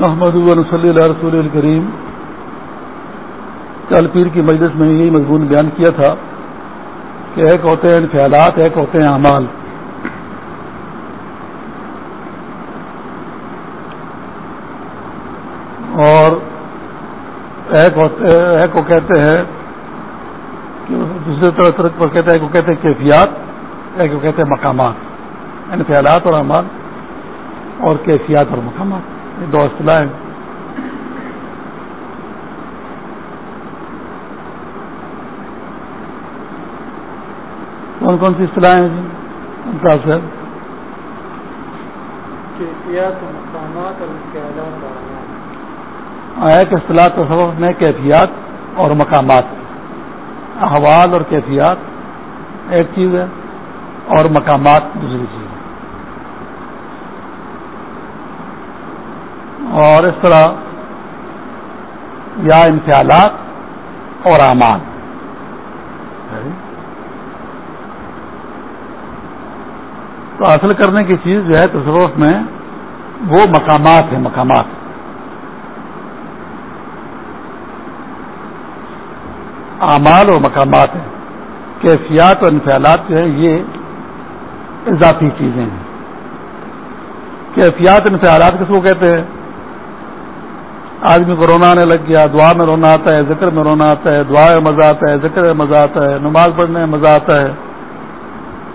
محمد صلی اللہ رسول الکریم کل پیر کی مجلس میں یہی مضمون بیان کیا تھا کہ ایک ہوتے ہیں خیالات، ایک ہوتے ہیں اعمال۔ اور ایک ہوتے، ایک کو کہتے ہیں دوسرے طرح طرح پر کہتے ہیں ایک کو کہتے ہیں کیفیات، ایک کو کہتے ہیں مقامات یعنی خیالات اور اعمال اور کیفیات اور مقامات۔ یہ دو اصطلاح ہیں کون کون سی اصطلاح ہیں جی؟ صاحب۔ صاحب ایک اصطلاح تصوف میں کیفیات اور مقامات۔ احوال اور کیفیات ایک چیز ہے اور مقامات دوسری چیز ہے۔ اور اس طرح یا انخیالات اور اعمال۔ تو حاصل کرنے کی چیز جو ہے تصوف میں وہ مقامات ہیں، مقامات۔ اعمال اور مقامات ہیں۔ کیفیات اور انفیالات جو ہیں، یہ اضافی چیزیں ہیں۔ کیفیات انفیالات کس کو کہتے ہیں؟ آدمی کو رونا آنے لگ گیا، دعا میں رونا آتا ہے، ذکر میں رونا آتا ہے، دعا میں مزہ آتا ہے، ذکر میں مزہ آتا ہے، نماز پڑھنے میں مزہ آتا ہے۔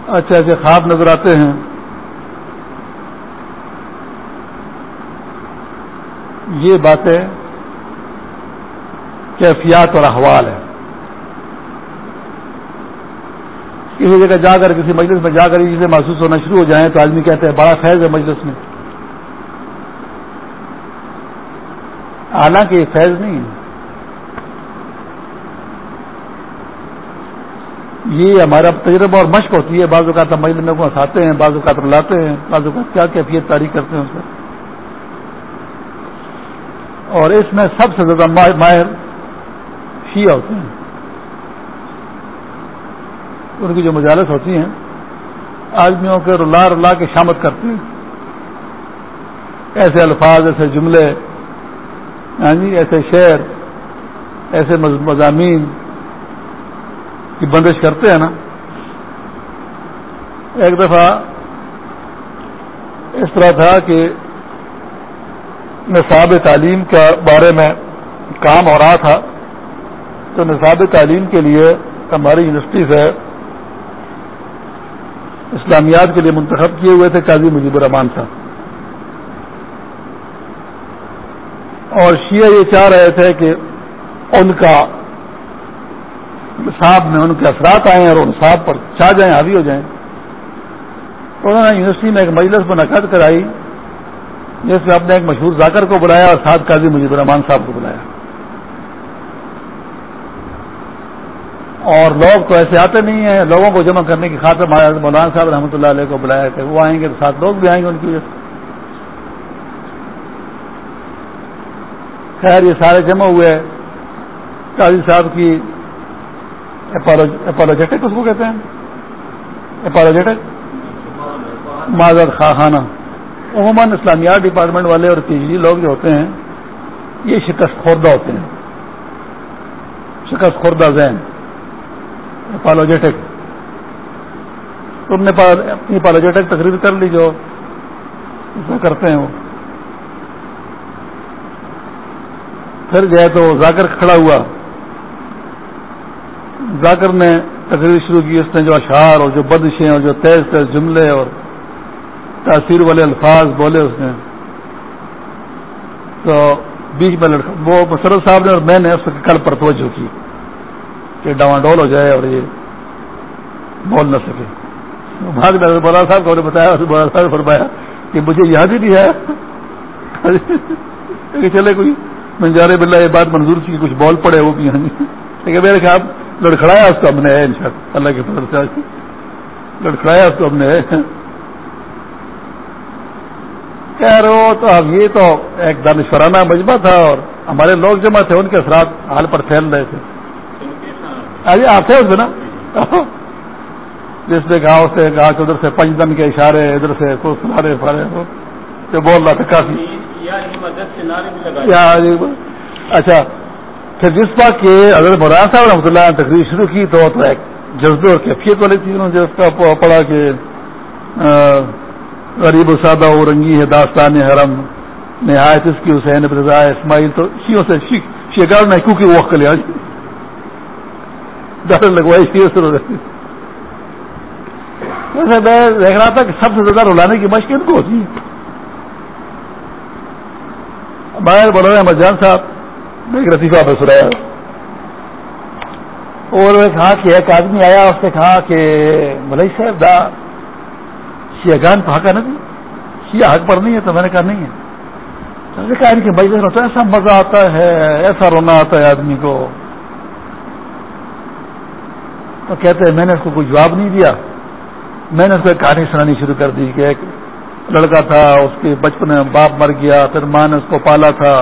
اچھے اچھے خواب نظر آتے ہیں۔ یہ باتیں کیفیات اور احوال ہیں۔ کسی جگہ جا کر، کسی مجلس میں جا کر چیزیں محسوس ہونا شروع ہو جائیں تو آدمی کہتے ہیں بڑا فیض ہے مجلس میں۔ حالانکہ یہ فیض نہیں ہے۔ یہ ہمارا تجربہ اور مشق ہوتی ہے۔ بعض اوقات ہم مجلس کو ہنساتے ہیں، بعض اوقات لاتے ہیں، بعض اوقات کیا کیفیت تاریخ کرتے ہیں اس پر۔ اور اس میں سب سے زیادہ ماہر شیعہ ہوتے ہیں۔ ان کی جو مجالس ہوتی ہیں، آدمیوں کے رلا رلا کے شامت کرتے ہیں۔ ایسے الفاظ، ایسے جملے یعنی ایسے شعر، ایسے مضامین کی بندش کرتے ہیں نا، ایک دفعہ اس طرح تھا کہ نصاب تعلیم کے بارے میں کام ہو رہا تھا، تو نصاب تعلیم کے لیے ہماری یونیورسٹی سے اسلامیات کے لیے منتخب کیے ہوئے تھے قاضی مجیب الرحمان صاحب۔ اور شیعہ یہ چاہ رہے تھے کہ ان کا صاحب میں ان کے اثرات آئے اور ان صاحب پر چاہ جائیں، حاوی ہو جائیں۔ تو انہوں نے یونیورسٹی میں ایک مجلس منعقد کرائی، جس میں اپنے ایک مشہور ذاکر کو بلایا اور ساتھ قاضی مجیب الرحمان صاحب کو بلایا۔ اور لوگ تو ایسے آتے نہیں ہیں، لوگوں کو جمع کرنے کی خاطر مولانا صاحب رحمۃ اللہ علیہ کو بلایا کہ وہ آئیں گے تو ساتھ لوگ بھی آئیں گے ان کی وجہ سے۔ خیر، یہ سارے جمع ہوئے قاضی صاحب کی اپالوجیٹک اس کو کہتے ہیں؟ اپالوجیٹک معذر خواہانہ۔ عموماً اسلامیات ڈپارٹمنٹ والے اور پی جی, جی لوگ جو ہوتے ہیں، یہ شکست خوردہ ہوتے ہیں۔ شکست خوردہ ذہن۔ اپالوجیٹک تم نے اپنی اپالوجیٹک تقریر کر لی جو کرتے ہیں وہ۔ پھر گئے تو ذاکر کھڑا ہوا۔ ذاکر نے تقریر شروع کی، اس نے جو اشعار اور جو بدشیں اور جو تیز تیز جملے اور تاثیر والے الفاظ بولے اس نے۔ تو بیچ میں لڑکا، وہ مسرت صاحب نے اور میں نے اس کل پر توجہ کی کہ ڈواں ڈول ہو جائے اور یہ بول نہ سکے۔ بھاگ بولا صاحب کو بتایا، بولا صاحب فرمایا کہ مجھے یاد ہی نہیں ہے۔ کہ چلے کوئی۔ منجارے بلّہ یہ بات منظور کی کچھ بول پڑے وہ بھی لیکن میرے خیال لڑکھڑایا اس کو ہم نے ان شاء اللہ کے فضل سے لڑکھڑایا اس کو ہم نے۔ کہہ رہے ہو تو اب یہ تو ایک دانشورانہ مجمع تھا اور ہمارے لوگ جمع تھے، ان کے اثرات حال پر پھیل رہے تھے۔ ابھی آپ تھے اس نا؟ جس نے کہا، اس نے کہا کہ ادھر سے پنج دن کے اشارے، ادھر سے سارے فارے ہو جو بول رہا تھا کافی۔ اچھا پھر جس بات کے اگر مران صاحب رحمۃ اللہ نے تقریر شروع کی تو ایک جذبے اور کیفیت والی چیز انہوں نے جس کا پڑھا کہ غریب و سادہ و رنگی ہے داستان حرم، نہایت اس کی حسین رضا، اسماعیل تو شیوں سے شیگار نے کیونکہ وہ کر لیا ڈاکٹر لگوائی شیوں سے میں دیکھ رہا تھا کہ سب سے زیادہ رلانے کی مشق ان کو ہوتی ہے باہر بول رہے احمد جان صاحب ایک رتیفہ پہ سنایا۔ اور کہا کہ ایک آدمی آیا، اس نے کہا کہ ملئی صاحب دا شیعہ شیگان پھاکا نہیں، شیعہ حق پر نہیں ہے، تو میں نے کہا نہیں ہے۔ میں نے کہا ان کے مجلس میں تو ایسا مزہ آتا ہے، ایسا رونا آتا ہے آدمی کو۔ تو کہتے ہیں، میں نے اس کو کوئی جواب نہیں دیا۔ میں نے اس کو ایک کہانی سنانی شروع کر دی کہ ایک لڑکا تھا، اس کے بچپن میں باپ مر گیا، پھر ماں نے اس کو پالا تھا،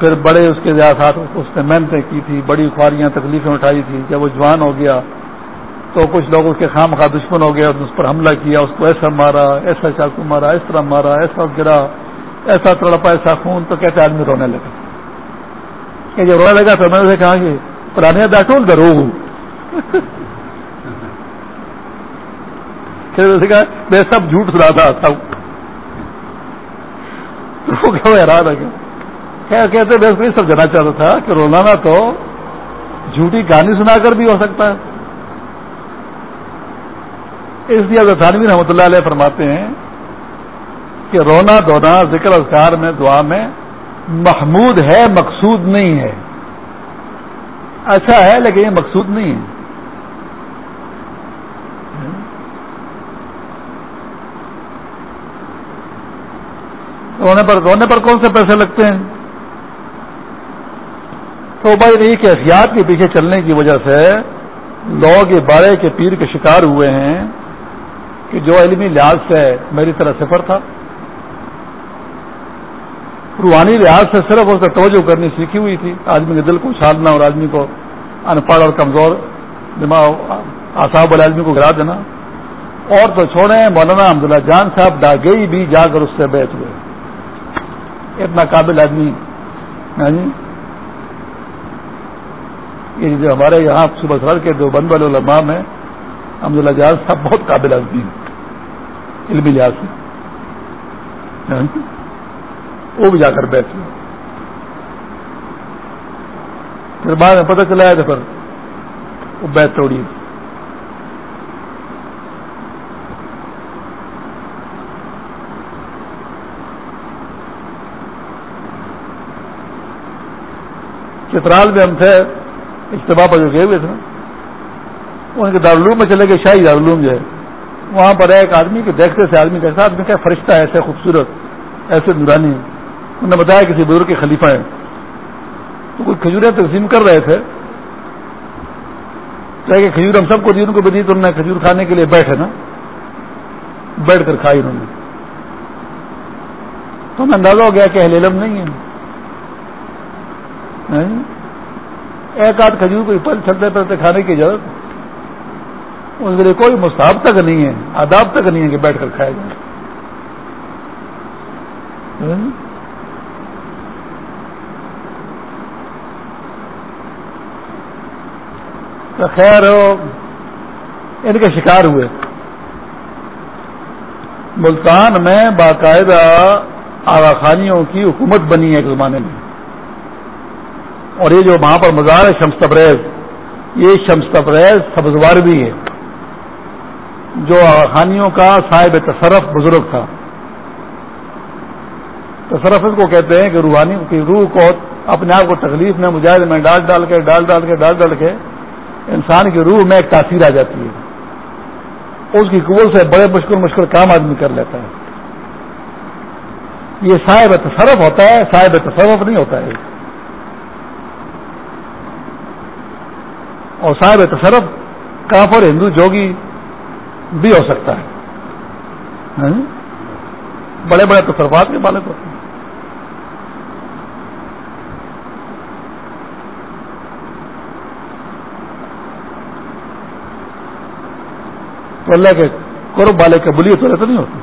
پھر بڑے اس کے ساتھ اس نے محنتیں کی تھی، بڑی خواریاں تکلیفیں اٹھائی تھی، جب وہ جوان ہو گیا تو کچھ لوگ اس کے خام خواہ دشمن ہو گیا اس پر حملہ کیا، اس کو ایسا مارا، ایسا چاقو مارا، اس طرح مارا، ایسا گرا، ایسا تڑپا، ایسا خون، تو کہتے آدمی رونے لگا؟ کہ جب رونے لگا تو میں نے کہا کہ پرانے ڈاٹول درو کہا میں سب جھوٹ سنا تھا، سب۔ حیران ہے خیر کہتے میں اس سب جانا چاہتا تھا کہ رولانا تو جھوٹی کہانی سنا کر بھی ہو سکتا ہے۔ اس لیے تھانوی رحمۃ اللہ علیہ فرماتے ہیں کہ رونا دھونا ذکر اذکار میں، دعا میں محمود ہے، مقصود نہیں ہے۔ اچھا ہے، لیکن یہ مقصود نہیں ہے۔ رونے پر رونے پر کون سے پیسے لگتے ہیں؟ تو بھائی نہیں کہ احتیاط کے پیچھے چلنے کی وجہ سے لوگ یہ بارے کے پیر کے شکار ہوئے ہیں کہ جو علمی لحاظ سے میری طرح سفر تھا۔ روحانی لحاظ سے صرف اس کا توجہ کرنی سیکھی ہوئی تھی۔ آدمی کے دل کو اچھالنا اور آدمی کو ان پڑھ اور کمزور دماغ آساب والے آدمی کو گرا دینا۔ اور تو چھوڑیں، مولانا اللہ جان صاحب ڈاگئی بھی جا کر اس سے بیٹھ ہوئے۔ اتنا قابل آدمی جی؟ یہ جو ہمارے یہاں صبح سر کے جو بند والے علماء میں احمد اللہ جہاز صاحب بہت قابل آدمی ہیں، علمی لحاظ سے۔ جی؟ وہ بھی جا کر بیٹھ پھر بعد میں پتہ چلا ہے تو پھر وہ بیت توڑی۔ چترال میں ہم تھے، اجتماع پر جو گئے ہوئے تھے۔ ان کے دارالعلوم میں چلے گئے، شاہی دارالعلوم جو ہے۔ وہاں پر ایک آدمی کے دیکھتے سے آدمی کیسا آدمی کیا فرشتہ ہے، ایسے خوبصورت، ایسے نورانی انہوں نے بتایا کسی بزرگ کے خلیفہ ہیں۔ تو کوئی کھجوریں تقسیم کر رہے تھے۔ کہ کھجور ہم سب کو دی، ان کو بھی دی، تو انہوں نے کھجور کھانے کے لیے بیٹھے نا۔ بیٹھ کر کھائی انہوں نے۔ تو ہمیں اندازہ ہو گیا کہ اہل علم نہیں ہے ایک آدھ کھجور کو پل چلتے پلتے کھانے کی ضرورت اس کے لیے کوئی مستحب تک نہیں ہے، آداب تک نہیں ہے کہ بیٹھ کر کھایا جائے۔ تو خیر ان کے شکار ہوئے۔ ملتان میں باقاعدہ آغا خانیوں کی حکومت بنی ہے ایک زمانے میں۔ اور یہ جو وہاں پر مزار ہے شمس تبریز، یہ شمس تبریز سبزوار بھی ہے۔ جو خانیوں کا صاحب تصرف بزرگ تھا۔ تصرف اس کو کہتے ہیں کہ روحانی کی روح کو اپنے آپ کو تکلیف میں، مجاہد میں ڈال ڈال کے، ڈال ڈال کے، ڈال ڈال کے انسان کی روح میں ایک تاثیر آ جاتی ہے۔ اس کی قوت سے بڑے مشکل مشکل کام آدمی کر لیتا ہے۔ یہ صاحب تصرف ہوتا ہے، صاحب تصرف نہیں ہوتا ہے۔ اور صاحب تصرف کافر ہندو جوگی بھی ہو سکتا ہے۔ ہاں؟ بڑے بڑے تصرفات کے بالک ہوتے ہیں۔ تو اللہ کے قرب والے قبولیت والے تو نہیں ہوتی۔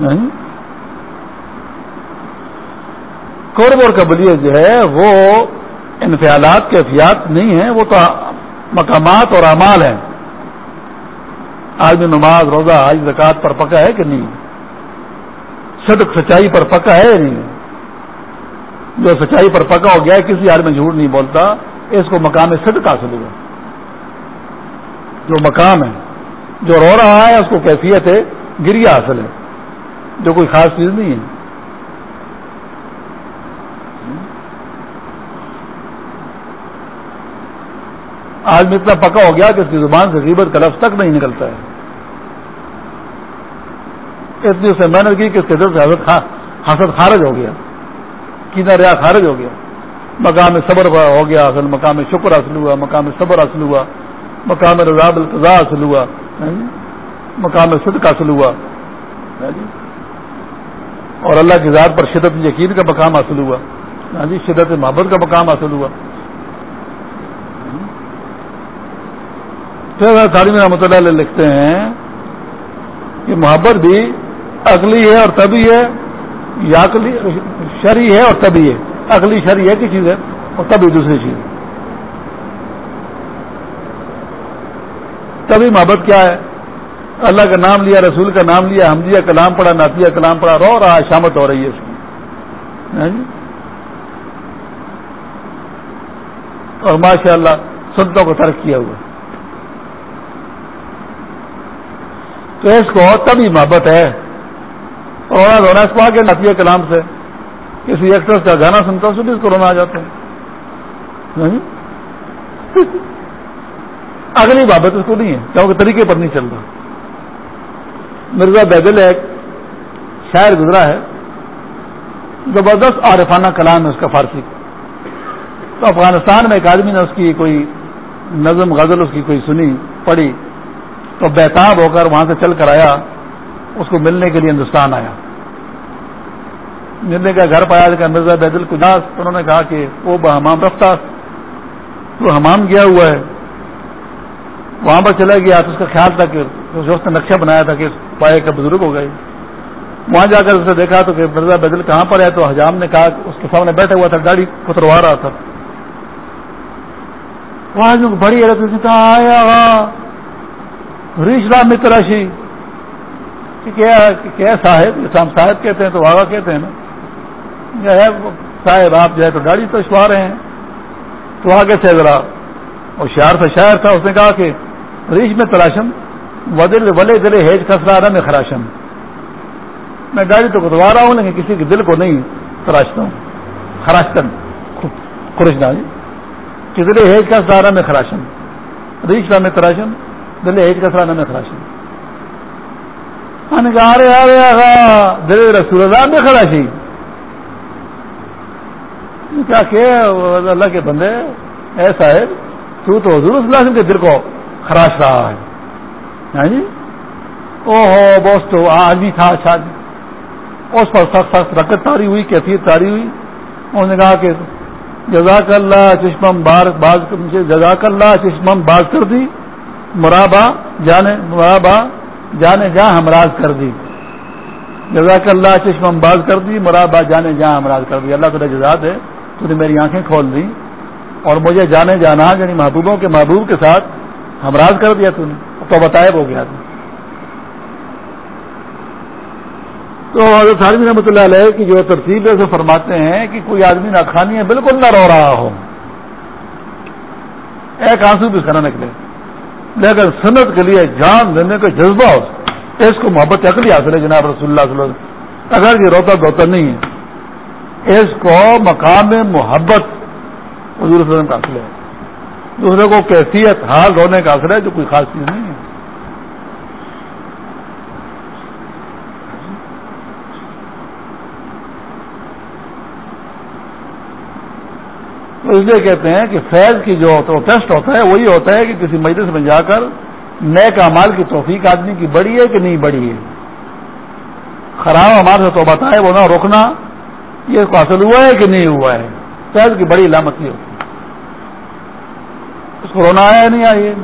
نہیں قرب اور قبولیت جو ہے وہ انفیالات کے افیات نہیں ہیں، وہ تو مقامات اور اعمال ہیں۔ آدمی نماز، روزہ آج زکات پر پکا ہے کہ نہیں؟ صدق سچائی پر پکا ہے یا نہیں؟ جو سچائی پر پکا ہو گیا، کسی آدمی جھوٹ نہیں بولتا، اس کو مقام صدق حاصل ہوا۔ جو مقام ہے، جو رو رہا ہے، اس کو کیفیت ہے گریا حاصل ہے۔ جو کوئی خاص چیز نہیں ہے۔ آج میں اتنا پکا ہو گیا کہ اس کی زبان سے غیبت کا لفظ تک نہیں نکلتا ہے۔ اتنی اس نے محنت کی کہ اس کے دل سے حسد خارج ہو گیا۔ کینا ریا خارج ہو گیا۔ مقام صبر ہو گیا، اصل مقام شکر حاصل ہوا، مقام صبر حاصل ہوا، مقام رضا القضا حاصل ہوا۔ ہاں جی؟ مقام صدق حاصل ہوا۔ ہاں جی؟ اور اللہ کی ذات پر شدت یقین کا مقام حاصل ہوا۔ ہاں جی؟ شدت محبت کا مقام حاصل ہوا۔ تعلیم رحمۃ اللہ علیہ لکھتے ہیں کہ محبت بھی اگلی ہے اور تبھی ہے، یا شری ہے اور تبھی ہے۔ اگلی شری ہے کی چیز ہے اور تبھی دوسری چیز۔ تبھی محبت کیا ہے؟ اللہ کا نام لیا، رسول کا نام لیا حمدیہ کلام پڑا ناتیہ کلام پڑا رو رہا، شامت ہو رہی ہے اس کی ہاں جی؟ اور ماشاء اللہ سنتوں کو ترک کیا ہوا۔ تو اس کو تبھی محبت ہے۔ رونا رونا اس کو آگے نتیجہ کلام سے کسی ایکٹرس کا گانا سنتا ہوں اس کو رونا آ جاتا ہے۔ اگلی بابت اس کو نہیں ہے، کیونکہ طریقے پر نہیں چل رہا۔ مرزا بیدل ایک شاعر گزرا ہے، زبردست عارفانہ کلام ہے اس کا فارسی۔ تو افغانستان میں ایک آدمی نے اس کی کوئی نظم، غزل اس کی کوئی سنی، پڑھی۔ تو بےتاب ہو کر وہاں سے چل کر آیا، اس کو ملنے کے لیے ہندوستان آیا۔ ملنے کا گھر پایا کہ مرزا بیدل کجاس انہوں نے کہا کہ وہ بحمام رفتہ تو حمام گیا ہوا ہے۔ وہاں پر چلا گیا، تو اس کا خیال تھا کہ اس نے نقشہ بنایا تھا کہ پائے کا بزرگ ہو گئے۔ وہاں جا کر اسے دیکھا تو کہ مرزا بیدل کہاں پر ہے؟ تو حجام نے کہا کہ اس کے سامنے بیٹھا ہوا تھا گاڑی کتروا رہا تھا۔ وہاں بڑی حیرت آیا ہاں۔ ریش رام متراشی کیا صاحب؟ اسلام صاحب کہتے ہیں تو واہ کہتے ہیں نا۔ صاحب، آپ جو ہے تو گاڑی تو رہے ہیں۔ تو آگے سے ذرا۔ اور شہر سے شہر تھا، اس نے کہا کہ ریش میں تلاشم ودل ولے دلے ہیج خسرا میں خراشم۔ میں گاڑی تو کتوا رہا ہوں، لیکن کسی کے دل کو نہیں تراشتا ہوں۔ خراشتن۔ خرشنا جی کہ دلے ہیج کا سہارا میں خراشم؟ ریش میں تراشم دلے ہیج کا سہارا میں خراشم کہا رہے آ رہے دل رسول اللہ میں خراشی۔ کیا کہ اللہ کے بندے ایسا ہے تو تو حضور صلی اللہ علیہ وسلم کے دل کو خراش رہا ہے۔ ہاں جی؟ او ہو بوس تو آدمی تھا اچھا۔ جی اس پر سخت سخت رکت تاری ہوئی، کیفیت تاری ہوئی۔ انہوں نے کہا کہ جزاک اللہ چشمم بار باز، جزاک اللہ چشمم باز کر دی۔ مرابا جانے مرابا جانے جہاں ہمراز کر دی۔ جزاک اللہ چشمم باز کر دی مرابا جانے جہاں ہمراز کر دی۔ اللہ تعالیٰ جزا دے، تو نے میری آنکھیں کھول دی اور مجھے جانے جانا یعنی محبوبوں کے محبوب کے ساتھ ہمراز کر دیا تو نے۔ تو بتائے ہو گیا۔ تھا تو حضرت عالمی رحمۃ اللہ علیہ کی جو ترتیب ہے اسے فرماتے ہیں کہ کوئی آدمی نہ کھانی ہے، بالکل نہ رو رہا ہو۔ ایک آنسو بھی کھانا نکلے۔ لیکن صنعت کے لیے جان دینے کا جذبہ ہو اس کو محبت عقلی حاصل ہے جناب رسول اللہ صلی اللہ علیہ وسلم۔ اگر یہ روتا دوتا نہیں ہے، اس کو مقام محبت حضور صلی اللہ علیہ وسلم کا حاصل ہے۔ دوسرے کو کیفیت حال رونے کا اثر ہے، جو کوئی خاص چیز نہیں ہے۔ اس لیے کہتے ہیں کہ فیض کی جو ٹیسٹ ہوتا ہے، وہی ہوتا ہے کہ کسی مجلس میں جا کر نئے کمال کی توفیق آدمی کی بڑی ہے کہ نہیں بڑی ہے۔ خراب ہمارے سے تو بتائے وہ نہ روکنا یہ کو حاصل ہوا ہے کہ نہیں ہوا ہے؟ فیض کی بڑی علامت یہ ہوتی ہے۔ اس کو رونا آیا نہیں آئی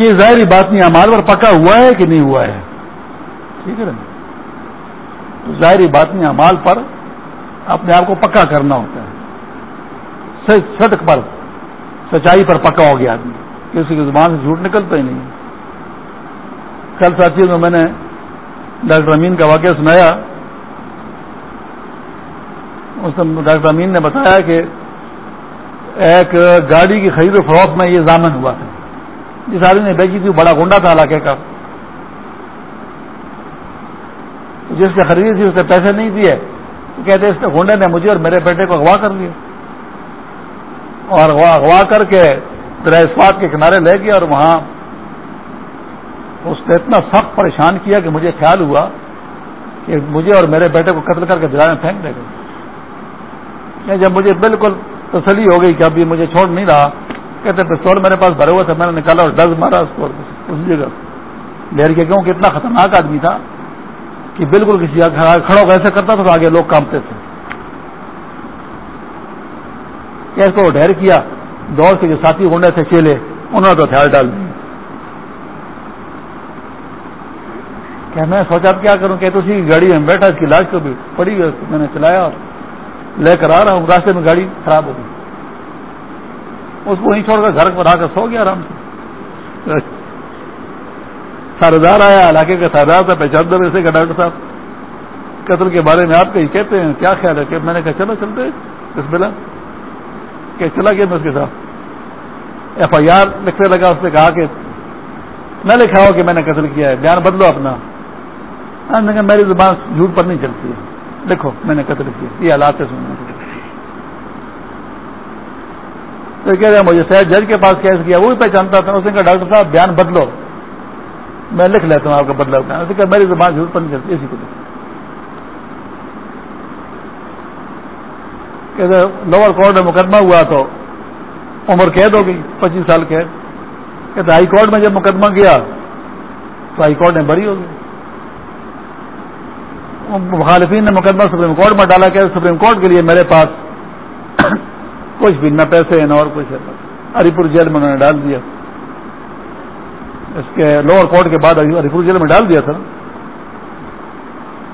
کہ ظاہری بات نہیں امال پر پکا ہوا ہے کہ نہیں ہوا ہے؟ ٹھیک ہے نا؟ تو ظاہری بات نہیں امال پر اپنے آپ کو پکا کرنا ہوتا ہے۔ سڑک پر، سچائی پر پکا ہو گیا آدمی۔ کسی کی زبان سے جھوٹ نکلتا ہی نہیں۔ کل ساتھی میں میں نے ڈاکٹر امین کا واقعہ سنایا۔ اس ڈاکٹر امین نے بتایا کہ ایک گاڑی کی خرید و فروخت میں یہ ضامن ہوا تھا۔ جس آدمی نے بیچی تھی بڑا گنڈا تھا علاقے کا۔ جس سے خریدی تھی، اس نے پیسے نہیں دیے۔ کہتے اس گنڈے نے مجھے اور میرے بیٹے کو اغوا کر لیا۔ اور اغوا کر کے اسپات کے کنارے لے گیا اور وہاں اس نے اتنا سخت پریشان کیا کہ مجھے خیال ہوا کہ مجھے اور میرے بیٹے کو قتل کر کے میں پھینک دے گا جب مجھے بالکل تسلی ہو گئی کہ ابھی مجھے چھوڑ نہیں رہا کہتے پستول میرے پاس بھرے ہوا تھا، میں نے نکالا اور ڈز مارا اس کو۔ اس جگہ۔ ڈیر کے کیوں کہ اتنا خطرناک آدمی تھا کہ بالکل کسی کھڑا ہو ایسے کرتا تھا تو آگے لوگ کامتے تھے۔ اس کو ڈھیر کیا۔ دور کے جو ساتھی گنڈے تھے چیلے، انہوں نے تو ہتھیار ڈال دی۔ کہ میں سوچا کیا کروں کہ تو گاڑی میں بیٹھا، اس کی لاش کو بھی پڑی میں نے چلایا اور لے کر آ رہا ہوں۔ راستے میں گاڑی خراب ہو گئی۔ اس کو وہیں چھوڑ کر گھر پر آ کر سو گیا آرام سے۔ سردار آیا، علاقے کا سردار تھا، پہچان دو ایسے کا ڈاکٹر صاحب۔ قتل کے بارے میں آپ کہیں کہتے ہیں، کیا خیال ہے؟ کہ میں نے کہا، چلو چلتے اس بلا کہ چلا گیا میں اس کے ساتھ۔ ایف آئی آر لکھنے لگا، اس نے کہا کہ نہ لکھا ہو کہ میں نے قتل کیا ہے، بیان بدلو اپنا۔ ہاں، کہا، میری زبان جھوٹ پر نہیں چلتی ہے۔ دیکھو میں نے قتل کیا۔ یہ حالات سے سننا تو کہہ رہے مجھے شاید جج کے پاس کیس کیا، وہ بھی پہچانتا تھا۔ اس نے کہا، ڈاکٹر صاحب، بیان بدلو۔ میں لکھ لیتا ہوں آپ کا بدلا کہا، میری زبان جھوٹ نہیں اسی کو کہ لوور کورٹ میں مقدمہ ہوا تو عمر قید ہو گئی، پچیس سال قید۔ کہتے ہائی کورٹ میں جب مقدمہ گیا تو ہائی کورٹ نے بری ہو گئی۔ مخالفین نے مقدمہ سپریم کورٹ میں ڈالا کہ سپریم کورٹ کے لیے میرے پاس کچھ بھی، نہ پیسے، نہ اور کچھ۔ ہے ہری پور جیل میں انہوں نے ڈال دیا۔ اس کے لوور کورٹ کے بعد ہری پور جیل میں ڈال دیا تھا۔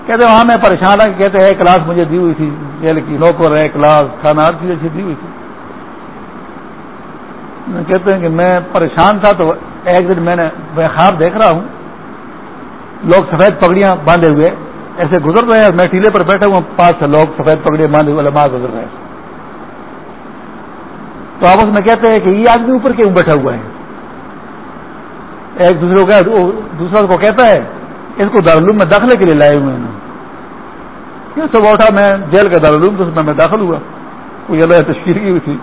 کہتے وہاں میں پریشان کہ کہتے ہیں کلاس مجھے دی ہوئی تھی جیل کی۔ نوکر ہے کلاس، کھانا، ہر چیز اچھی دی ہوئی تھی۔ کہتے ہیں کہ میں پریشان تھا تو ایک دن میں نے خواب دیکھ رہا ہوں۔ لوگ سفید پگڑیاں باندھے ہوئے، ایسے گزر رہے ہیں۔ میں ٹیلے پر بیٹھا ہوں پانچ سے لوگ سفید پگڑے باندھے ہوئے لمحہ گزر رہے ہیں۔ تو آپس میں کہتے ہیں کہ یہ آدمی اوپر کیوں بیٹھا ہوا ہے؟ ایک دوسرے کو دوسرا کو کہتا ہے، اس کو دارالعلوم میں داخلے کے لیے لائے ہوئے ہیں یہ سب اٹھا، میں جیل کا دارالعلوم تو میں داخل ہوا۔ کوئی اللہ تشکیل کی ہوئی تھی۔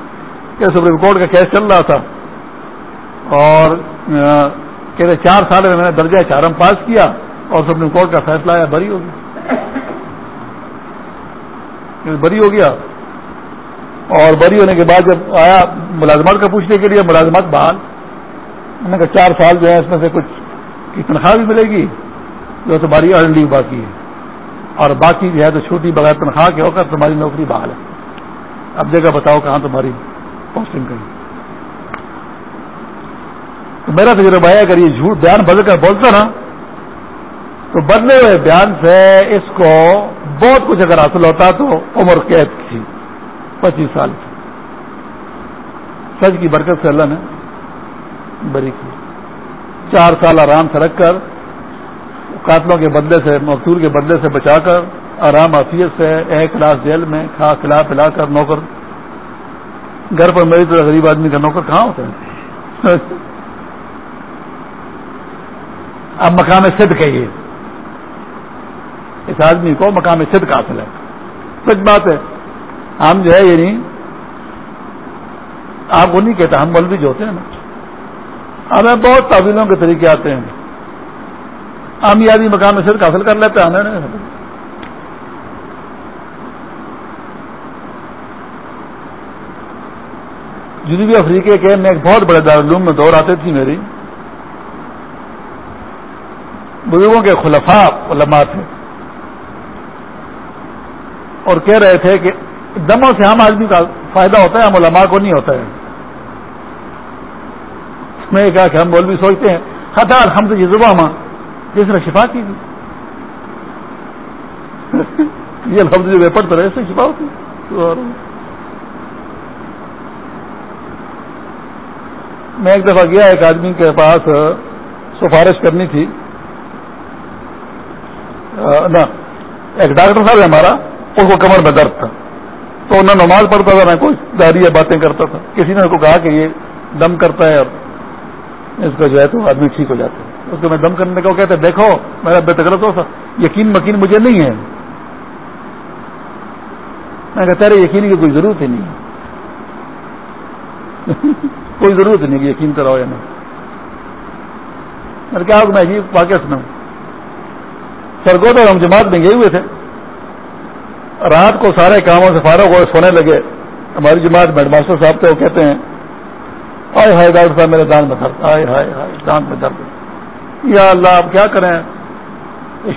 کہ سپریم کورٹ کا کیس چل رہا تھا۔ اور کہتے چار سال میں میں نے درجہ چارم پاس کیا اور سپریم کورٹ کا فیصلہ آیا، بری ہو گیا۔ بری ہو گیا۔ اور بری ہونے کے بعد جب آیا ملازمت کا پوچھنے کے لیے ملازمت بحال۔ نے کہا، چار سال جو ہے اس میں سے کچھ کی تنخواہ بھی ملے گی، جو تمہاری ارن لیو باقی ہے۔ اور باقی جو ہے تو چھوٹی بغیر تنخواہ کے ہو کر تمہاری نوکری بحال ہے۔ اب جگہ بتاؤ کہاں تمہاری پوسٹنگ کریں تو میرا تجربہ ہے، اگر یہ جھوٹ بیان بدل کر بولتا نا، تو بدلے ہوئے بیان سے اس کو بہت کچھ اگر حاصل ہوتا تو عمر قید کی۔ پچیس سال کی سچ کی برکت سے اللہ نے بری کی۔ چار سال آرام سے رکھ کر قاتلوں کے بدلے سے مقصور کے بدلے سے بچا کر، آرام حفیظ سے ایک کلاس جیل میں، کھا، کھلا، پلا کر، نوکر۔ گھر پر میری طرح غریب آدمی کا نوکر کہاں ہوتا ہے؟ اب مقام صدق ہے یہ۔ اس آدمی کو مقام صدق حاصل ہے۔ سچ بات ہے۔ ہم جو ہے یہ نہیں، آپ کو نہیں کہتا، ہم مولوی جو ہوتے ہیں نا۔ ہمیں بہت تعویلوں کے طریقے آتے ہیں۔ ہم یہ آدمی مقام صدق حاصل کر لیتے ہیں ہمیں جنوبی افریقے کے میں ایک بہت بڑے دارالعلوم میں دور آتے تھی میری۔ بزرگوں کے خلفاء، علماء تھے۔ اور کہہ رہے تھے کہ دموں سے ہم آدمی کا فائدہ ہوتا ہے، ہم علماء کو نہیں ہوتا ہے۔ میں کہا کہ ہم مولوی سوچتے ہیں ہتا ہم سے یہ زبان ماں جس نے شفا کی تھی یہ لفظ جو پڑھتے رہے سے شفا ہوتی میں ایک دفعہ گیا، ایک آدمی کے پاس سفارش کرنی تھی۔ نہ، ایک ڈاکٹر صاحب ہمارا، اس کو کمر میں درد تھا۔ تو نہ نماز پڑھتا تھا، نہ کوئی داری باتیں کرتا تھا۔ کسی نے کو کہا کہ یہ دم کرتا ہے اور اس کا جو ہے تو آدمی ٹھیک ہو جاتا ہے۔ اس کو میں دم کرنے کو کہتے دیکھو، میرا بے تکلف ہو یقین مکین مجھے نہیں ہے۔ میں کہتا رہے یقین کی کوئی ضرورت ہی نہیں ہے۔ کوئی ضرورت نہیں کہ یقین کراؤ یا نہیں۔ میں کیا میں عجیب واقعہ سناؤں۔ سرگود اور ہم جماعت میں گئے ہوئے تھے۔ رات کو سارے کاموں سے فارغ ہو سونے لگے۔ ہماری جماعت ہیڈ ماسٹر صاحب تھے، وہ کہتے ہیں ہائے ہائے ڈاکٹر صاحب، میرے دانت میں درد ہائے ہائے ہائے دانت میں درد۔ یا اللہ آپ کیا کریں؟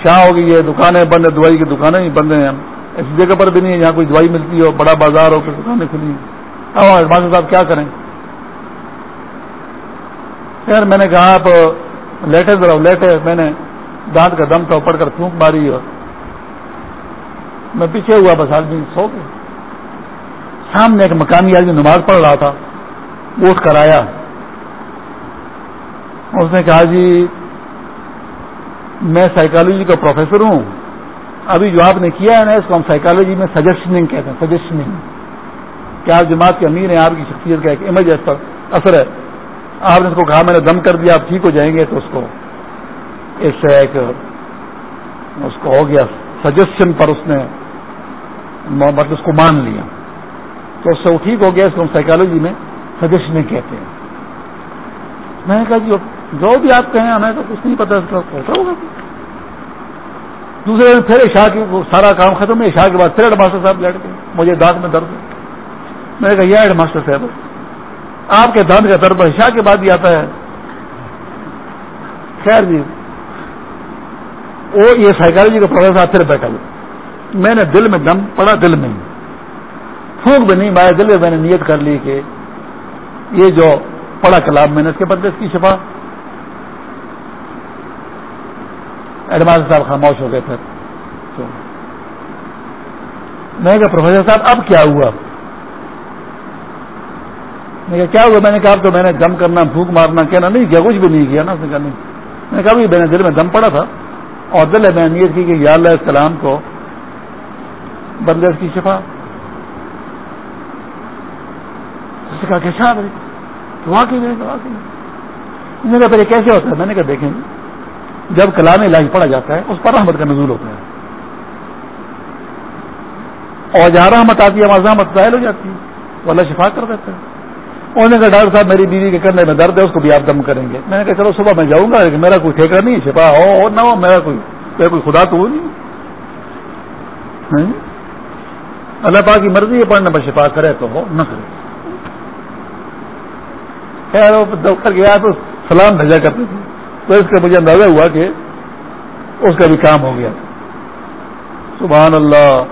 شاہ ہو گئی ہے دکانیں بند ہیں، دوائی کی دکانیں ہی بند ہیں ایسی جگہ پر بھی نہیں ہے جہاں کوئی دوائی ملتی ہو، بڑا بازار ہو پھر دکانیں کھلی ہیں۔ ہاں ہیڈ ماسٹر صاحب، کیا کریں؟ یار میں نے کہا، آپ لیٹے ذرا لیٹے، میں نے دانت کا دم تھا پڑھ کر پھونک ماری اور میں پیچھے ہوا بس آدمی سو گئے سامنے ایک مقامی آدمی نماز پڑھ رہا تھا وہ اٹھ کر آیا۔ اس نے کہا جی میں سائیکالوجی کا پروفیسر ہوں۔ ابھی جو آپ نے کیا ہے نا، اس کو ہم سائیکالوجی میں سجیشننگ کہتے ہیں۔ سجیشننگ کہ آپ جماعت کے امیر ہیں، آپ کی شخصیت کا ایک امیج اس پر اثر ہے۔ آپ نے اس کو کہا، میں نے دم کر دیا، آپ ٹھیک ہو جائیں گے۔ تو اس کو اس سے ایک، اس کو ہو گیا۔ سجیشن پر اس نے مطلب اس کو مان لیا۔ تو اس سے وہ ٹھیک ہو گیا اس کو ہم سائیکالوجی میں سجیشن کہتے ہیں۔ میں نے کہا جی جو بھی آپ کہیں، ہمیں تو کچھ نہیں پتا، اس کا ہوگا؟ دوسرے دن پھر عشاء کے سارا کام ختم ہے عشاء کے بعد پھر ہیڈ ماسٹر صاحب لیٹ گئے۔ مجھے دانت میں درد میں نے کہا، یہ ہیڈ ماسٹر صاحب، آپ کے دانت کا درد عشاء کے بعد ہی آتا ہے۔ خیر جی۔ وہ یہ سائیکالوجی کا پروفیسر پھر بیٹھا۔ میں نے دل میں دم پڑا دل میں۔ پھونک بھی نہیں مارے دل میں میں نے نیت کر لی کہ یہ جو پڑا کلاب میں نے، اس کے بدلے اس کی شفا۔ ایڈوانس صاحب خاموش ہو گئے پھر۔ میں کہا، پروفیسر صاحب، اب کیا ہوا؟ میں کہا، کیا ہوا؟ میں نے کہا تو میں نے دم کرنا، پھونک مارنا، کہنا، نہیں، کیا، کچھ بھی نہیں کیا نا، اس نے کہا، نہیں۔ میں نے کہا بھی میں نے دل میں دم پڑا تھا۔ اور دل میں کی کہ یا اللہ اس کلام کو بدلے کی شفا۔ اس نے کہا کہ شاہ واقعی میں نے کہا کیسے ہوتا ہے؟ میں نے کہا، دیکھیں جی، جب کلام علاج پڑھا جاتا ہے، اس پر رحمت کا نزول ہوتا ہے۔ اور جہاں رحمت آتی ہے، وہاں رحمت ظاہر ہو جاتی ہے وہ اللہ شفا کر دیتا ہے۔ انہوں نے کہا، ڈاکٹر صاحب، میری بیوی کے کرنے میں درد ہے، اس کو بھی آپ دم کریں گے۔ میں نے کہا، چلو صبح میں جاؤں گا، لیکن میرا کوئی ٹھیکہ نہیں، شفا ہو اور نہ ہو، میرا کوئی میرا کوئی خدا تو ہو نہیں۔ ہاں جی؟ اللہ پاک کی مرضی ہے، پڑھنے پر شفا کرے تو ہو، نہ کرے۔ خیر ڈاکٹر گیا تو سلام بھیجا کرتے تھے۔ تو اس کا مجھے اندازہ ہوا کہ اس کا بھی کام ہو گیا۔ سبحان اللہ۔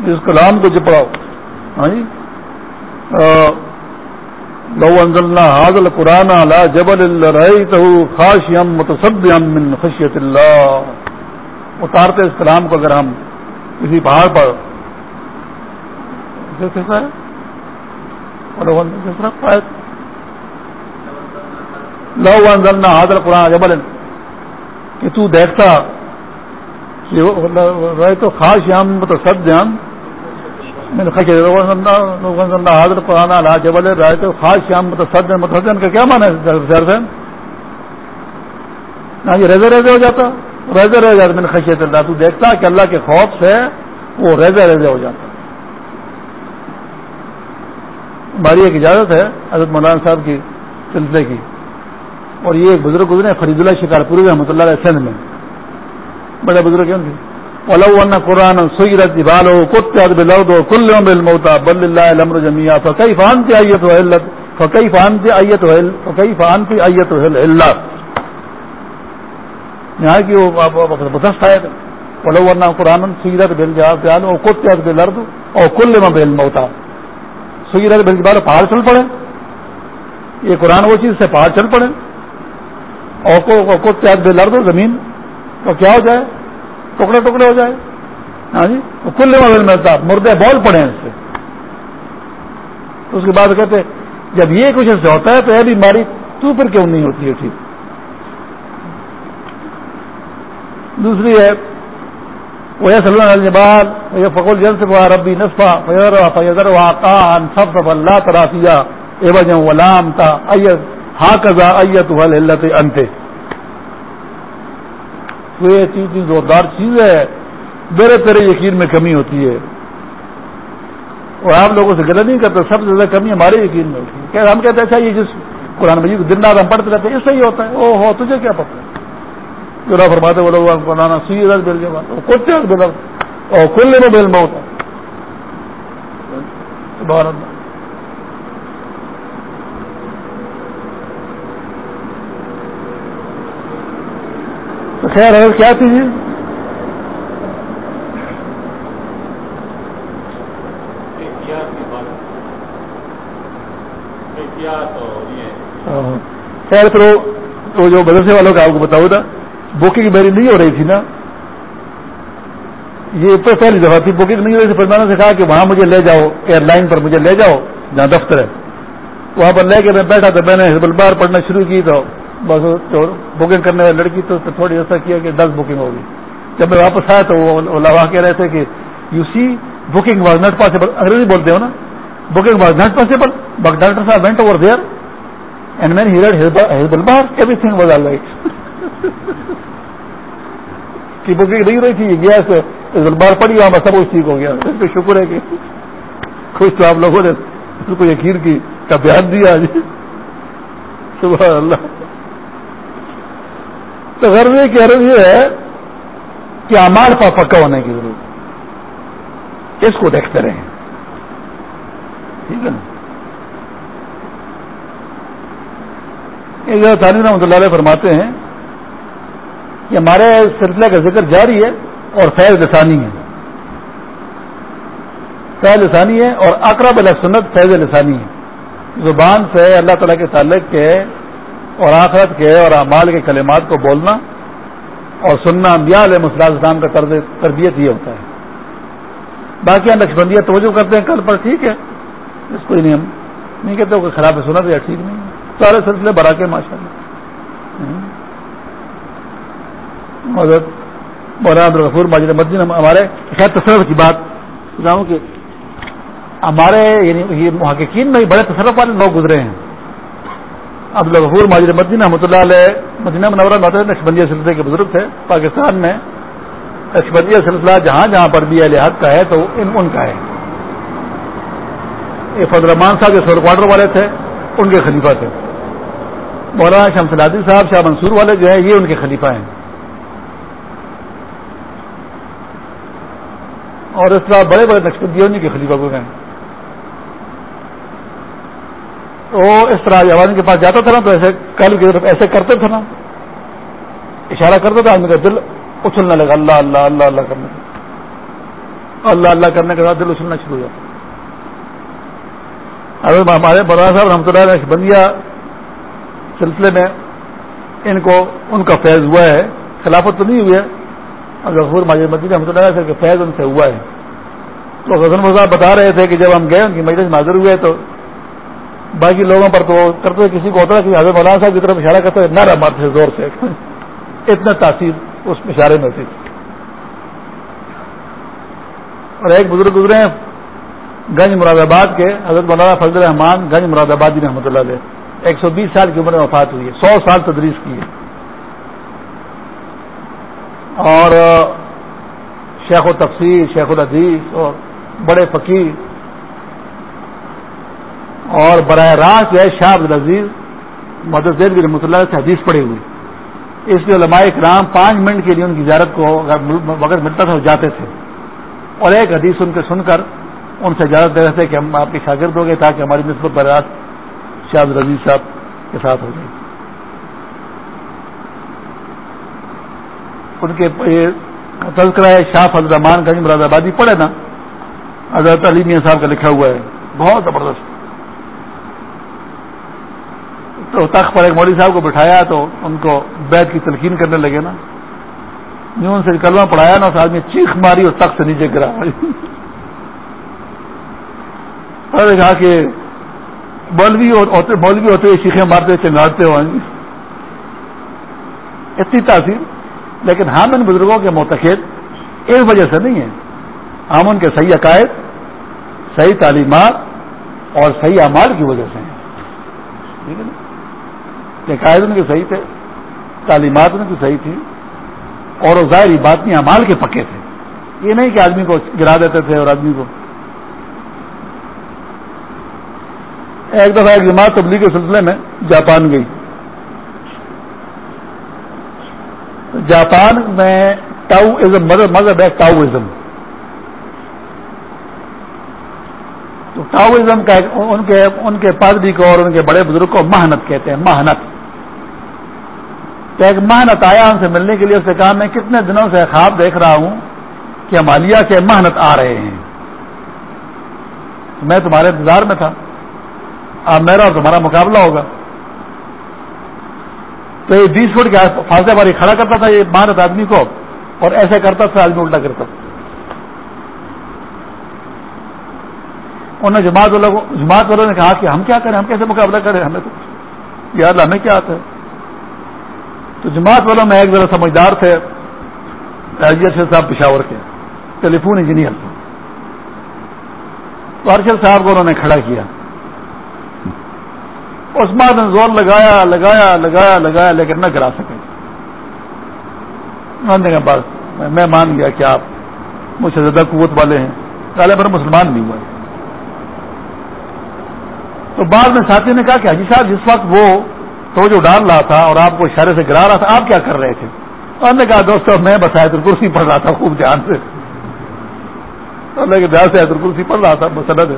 جس کلام کو چپڑاؤ ہاں جی؟ لو انزلنا هذا القرآن على جبل رأيته خاشعا متصدعا من خشية الله. اتارتے اس کلام کو اگر ہم کسی پہاڑ پر کیسا ہے. لو انزلنا هذا القرآن جبل کہ تو دیکھتا رہے تو خاص یام متصدعا حاضر قرآن جبل رائے تو خاص شام متصد متصدن کا کیا مانا ہے ہاں یہ ریزے ریزے ہو جاتا۔ ریزے رہ جاتا میں نے خشیت اللہ۔ تو دیکھتا کہ اللہ کے خوف سے وہ ریزے ریزے ہو جاتا۔ ہماری ایک اجازت ہے حضرت مولانا صاحب کی سلسلے کی۔ اور یہ ایک بزرگ گزرے فرید اللہ شکار پوری رحمۃ اللہ علیہ سندھ میں۔ بڑے بزرگ کیوں تھے ولو ان قرآن سیرت جبالو قطعت بالارض كل يوم بالموتى بل لله الامر جميعا فكيف انت ايتها علت فكيف انت ايتها فكيف انت ايتها یہاں کی وہ مدست ہے ولو ان قرآن سیرت بالجبال او بالارض او يوم بالموتى سیرت بالجبال پہاڑ چل پڑے یہ قرآن وہ چیز سے پہاڑ چل پڑے اور کچھ بے لڑ زمین تو کیا ہو جائے ٹکڑے ٹکڑے ہو جائے ہاں جی؟ کل ملتا مردے بول پڑے ہیں اس سے۔ اس کے بعد کہتے جب یہ کچھ ایسے ہوتا ہے تو یہ بیماری تو پھر کیوں نہیں ہوتی ہے ٹھیک؟ دوسری ہے، وہ یہ بعد یہ فکول جن سے ربی نسفا فیضر فیضر واقع سب سب اللہ ترافیہ غلام تھا ایت ہا کزا ایت اللہ انتے۔ تو یہ چیز زوردار چیز ہے۔ میرے تیرے یقین میں کمی ہوتی ہے۔ اور آپ لوگوں سے غلط نہیں کرتے، سب سے زیادہ کمی ہمارے یقین میں ہوتی ہے۔ کہ ہم کہتے ہیں اچھا یہ جس قرآن مجید دن رات ہم پڑھتے رہتے ہیں، اس سے ہی ہوتا ہے۔ او ہو، تجھے کیا پتہ؟ جو نہ فرماتے وہ لوگ بنانا سی رس بل جب کچھ بل اور کل میں بل میں ہوتا تو خیر ہے کیا تھی جی خیر تو جو مدرسے والوں کا آپ کو بتاؤ تھا بکنگ میری نہیں ہو رہی تھی نا؟ یہ تو پہلی دفعہ تھی بکنگ نہیں ہو رہی تھی پھر میں نے کہا کہ وہاں مجھے لے جاؤ ایئر لائن پر مجھے لے جاؤ جہاں دفتر ہے۔ وہاں پر لے کے میں بیٹھا تو میں نے ہزب بار پڑھنا شروع کی تو بس تو بکنگ کرنے والی لڑکی تو تھوڑی ایسا کیا کہ دس بکنگ ہوگی۔ جب میں واپس آیا تو وہ لوا کہہ رہے تھے کہ you see booking was not possible انگریزی بولتے ہو نا؟ Booking was not possible but doctor صاحب went over there and main head ہزبل بار everything was all right کی بکنگ نہیں رہی تھی گیا ہزبل بار پڑی وہاں سب کچھ ٹھیک ہو گیا اس پہ شکر ہے کہ خوش تو آپ لوگوں نے اس کو یقین کی کا بیان دیا جی سبحان اللہ۔ تو غرض یہ ہے کہ امار پا پکا ہونے کی ضرورت اس کو دیکھتے رہیں۔ ٹھیک ہے نا؟ تعلیم رحمۃ اللہ علیہ فرماتے ہیں کہ ہمارے سلسلے کا ذکر جاری ہے اور فیض لسانی ہے۔ فیض لسانی ہے اور اقرب علیہ سنت فیض لسانی ہے۔ زبان سے اللہ تعالیٰ کے تعلق کے اور آخرت کے اور اعمال کے کلمات کو بولنا اور سننا انبیاء علیہ مسلم اسلام کا تربیت یہ ہوتا ہے۔ باقی نقش بندیاں توجہ کرتے ہیں، کل پر ٹھیک ہے۔ اس کو ہی نہیں ہم نہیں کہتے کوئی خراب ہے سنت یا ٹھیک نہیں۔ سارے سلسلے برا کے ماشاء اللہ مولانا غفور ماجد مدین ہمارے خیر تصرف کی بات بتاؤں کہ ہمارے یعنی یہ محققین میں بڑے تصرف والے لوگ گزرے ہیں۔ عبد الغفور ماجد مدین رحمۃ اللہ علیہ مدینہ منورہ نقشبندیہ سلسلے کے بزرگ تھے، پاکستان میں۔ نقشبندیہ سلسلہ جہاں جہاں پر بھی لحاظ کا ہے تو ان ان کا ہے۔ یہ فضل رحمان صاحب جو سور کوارٹر والے تھے، ان کے خلیفہ تھے۔ مولانا شمس الادی صاحب، شاہ منصور والے جو ہیں، یہ ان کے خلیفہ ہیں۔ اور اس طرح بڑے بڑے نقشبندی انہیں کے خلیفہ کو گئے تو اس طرح جوان کے پاس جاتا تھا نا، تو ایسے کل کی طرف ایسے کرتے تھے نا۔ اشارہ کرتا تھا آدمی کا دل اچھلنے لگا، اللہ اللہ اللہ اللہ کرنے کا اللہ اللہ کرنے کے بعد دل اچھلنا شروع ہو جاتا۔ اب ہمارے بڑا صاحب رحمۃ اللہ علیہ بندیا سلسلے میں ان کو، ان کا فیض ہوا ہے۔ خلافت تو نہیں ہوئی ہے غفور ماجد مدین رحمۃ اللہ علیہ فیض ان سے ہوا ہے۔ تو غزن صاحب بتا رہے تھے کہ جب ہم گئے، ان کی مجلس حاضر ہوئے، تو باقی لوگوں پر تو کرتے کسی کو ہوتا ہے کہ حضرت مولانا صاحب کی طرف اشارہ کرتے نہ رہا، مارتے زور سے۔ اتنا تاثیر اس اشارے میں ہوتی اور ایک بزرگ گزرے ہیں، گنج مراد آباد کے، حضرت مولانا فضل رحمان گنج مراد آبادی جی رحمۃ اللہ علیہ۔ ایک سو بیس سال کی عمر میں وفات ہوئی ہے، سو سال تدریس کی ہے۔ اور شیخ و تفسیر شیخ الحدیث اور بڑے فقیر اور براہ راست جو ہے شاہ عبدالعزیز مدد زید رحمۃ اللہ سے حدیث پڑی ہوئی۔ اس لیے علماء کرام پانچ منٹ کے لیے ان کی زیارت کو وقت ملتا تھا وہ جاتے تھے۔ اور ایک حدیث ان کے سن کر ان سے اجازت دے رہے تھے کہ ہم آپ کے شاگرد ہو گئے تاکہ ہماری نسبت براہ راست شاہ عبدالعزیز صاحب کے ساتھ ہو گئی ان کے تذکرہ ہے شاہ فضل رحمان گنج مراد آبادی پڑھے نا؟ حضرت علی میاں صاحب کا لکھا ہوا ہے۔ بہت زبردست۔ تو تخت پر ایک مودی صاحب کو بٹھایا تو ان کو بیت کی تلقین کرنے لگے نا۔ ان سے کلمہ پڑھایا نا، اس آدمی چیخ ماری اور تخت سے نیچے گرا کہا کہ مولوی ہوتے مولوی ہوتے ہوئے چیخیں مارتے چنگاڑتے ہوئے۔ اتنی تاثیر۔ لیکن ہم ان بزرگوں کے متحد اس وجہ سے نہیں ہیں۔ ہم ان کے صحیح عقائد، صحیح تعلیمات اور صحیح اعمال کی وجہ سے ہیں۔ ٹھیک ہے نا؟ عقائد ان کے صحیح تھے، تعلیمات ان کی صحیح تھی اور وہ ظاہری بات نہیں امال کے پکے تھے۔ یہ نہیں کہ آدمی کو گرا دیتے تھے اور آدمی کو۔ ایک دفعہ ایک جماعت تبلیغ کے سلسلے میں جاپان گئی۔ جاپان میں ٹاؤ ازم مذہب ہے ٹاؤزم تو ٹاؤزم کا ان کے ان کے پادری کو اور ان کے بڑے بزرگ کو محنت کہتے ہیں محنت تو ایک محنت آیا ان سے ملنے کے لیے اس نے کہا میں کتنے دنوں سے خواب دیکھ رہا ہوں کہ مالیہ کے محنت آ رہے ہیں۔ میں تمہارے انتظار میں تھا۔ اب میرا اور تمہارا مقابلہ ہوگا۔ تو یہ بیس فٹ کے فاصلے باری کھڑا کرتا تھا، یہ محنت آدمی کو، اور ایسے کرتا تھا، آدمی الٹا کرتا۔ تھا انہوں نے جماعت والوں کو جماعت والوں نے کہا کہ ہم کیا کریں؟ ہم کیسے مقابلہ کریں؟ ہمیں تو یار ہمیں کیا آتا ہے؟ تو جماعت والوں میں ایک ذرا سمجھدار تھے صاحب پشاور کے۔ ٹیلی فون انجینئر تھے۔ تو ارشد صاحب کو انہوں نے کھڑا کیا۔ اس بات نے زور لگایا لگایا لگایا لگایا، لیکن نہ کرا سکے۔ بس، میں مان گیا کہ آپ مجھ سے زیادہ قوت والے ہیں۔ کالے پر مسلمان نہیں ہوا تو بعد میں ساتھی نے کہا کہ حجی صاحب، جس وقت وہ تو جو ڈال رہا تھا اور آپ کو اشارے سے گرا رہا تھا آپ کیا کر رہے تھے؟ انہوں نے کہا دوستوں میں بس آیت الکرسی پڑھ رہا تھا خوب دھیان سے۔ لیکن دھیان سے آیت الکرسی پڑھ رہا تھا مسلط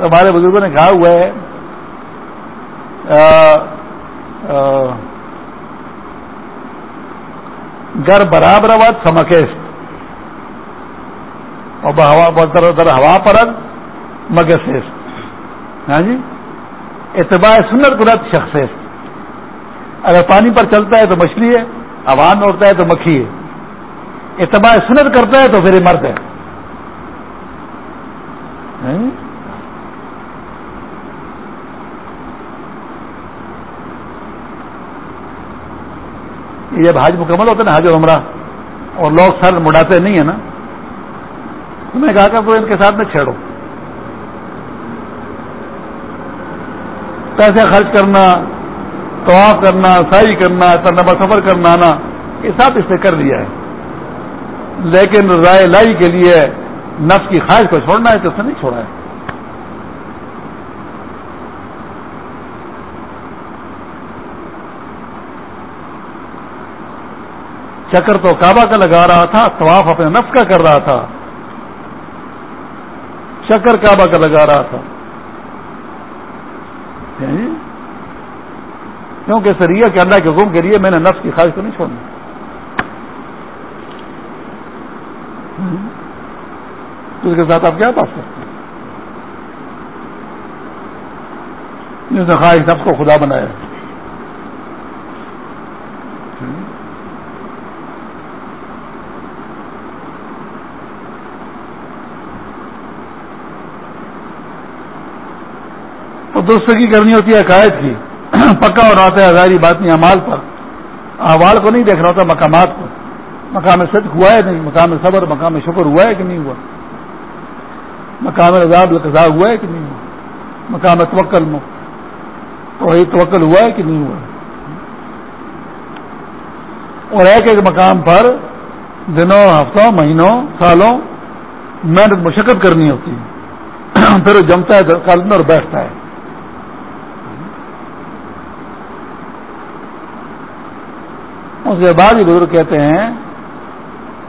ہمارے بزرگوں نے کہا ہوا ہے آ, آ, گر برابر آباد سمکیش اور در ہوا پرد مگسیس ہاں جی؟ اتباع سنت گرت شخص اگر پانی پر چلتا ہے تو مچھلی ہے، ہوا میں اڑتا ہے تو مکھی ہے۔ اتباع سنت کرتا ہے تو پھر مرد ہے۔ ہاں جی؟ ہاں جب حج مکمل ہوتا ہے نا، حج و عمرہ۔ اور لوگ سر مڑاتے نہیں ہیں نا۔ تو میں کہا کہ ان کے ساتھ میں چھیڑو۔ پیسے خرچ کرنا، طواف کرنا سائی کرنا لمبا سفر کرنا، آنا، یہ سب اس نے کر لیا ہے۔ لیکن رائے لائی کے لیے نفس کی خواہش کو چھوڑنا ہے تو اس نے نہیں چھوڑا ہے۔ چکر تو کعبہ کا لگا رہا تھا، طواف اپنے نفس کا کر رہا تھا۔ چکر کعبہ کا لگا رہا تھا۔ یعنی کیونکہ سریا کے اللہ کے حکم کے لیے میں نے نفس کی خواہش کو نہیں چھوڑنا اس کے ساتھ آپ کیا بات کرتے ہیں؟ جس نے خواہش نفس کو خدا بنایا۔ دوستگی کرنی ہوتی ہے عقائد کی۔ پکا ہو رہا ہوتا ہے ظاہری بات نہیں امال پر۔ احوال کو نہیں دیکھ رہا ہوتا، مقامات کو۔ مقام صدق ہوا ہے نہیں؟ مقام صبر، مقام شکر ہوا ہے کہ نہیں ہوا؟ مقام رضاب القضاء ہوا ہے کہ نہیں ہوا؟ مقام توکل میں تو توکل ہوا ہے کہ نہیں ہوا؟ اور ایک ایک مقام پر دنوں، ہفتوں، مہینوں، سالوں محنت مشقت کرنی ہوتی ہے۔ پھر وہ جمتا ہے قلب اور بیٹھتا ہے۔ اس کے بعد ہی بزرگ کہتے ہیں